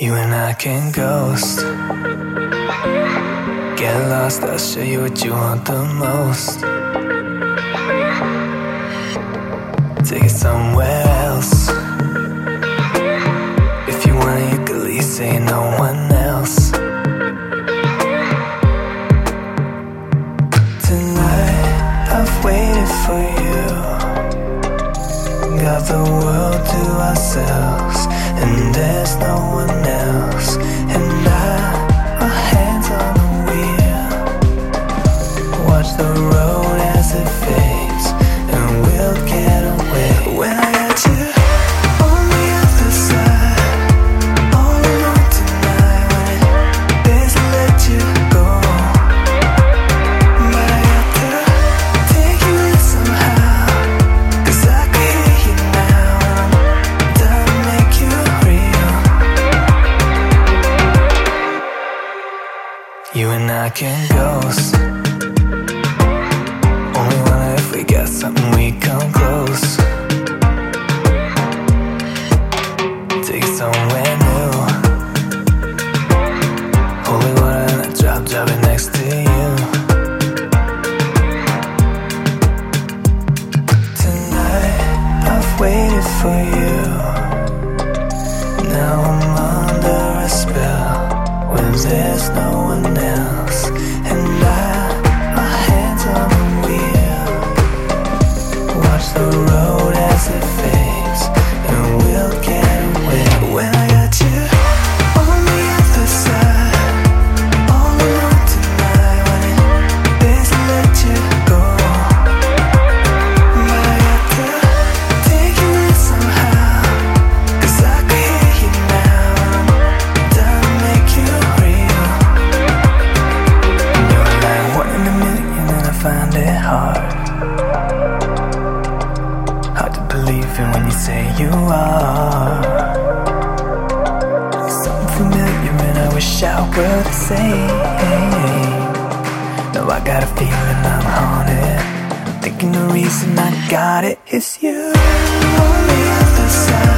You and I can ghost. Get lost, I'll show you what you want the most. Take it somewhere else. If you want it, you could leave, say no one else. Tonight, I've waited for you. Got the world to ourselves, and there's no one else. And I, Only wonder if we got something we come close. Take somewhere new. Water a drop, next to you. Tonight, I've waited for you. You say you are. Something familiar, and I wish I were the same. No, I got a feeling I'm haunted. Thinking the reason I got it is you. Only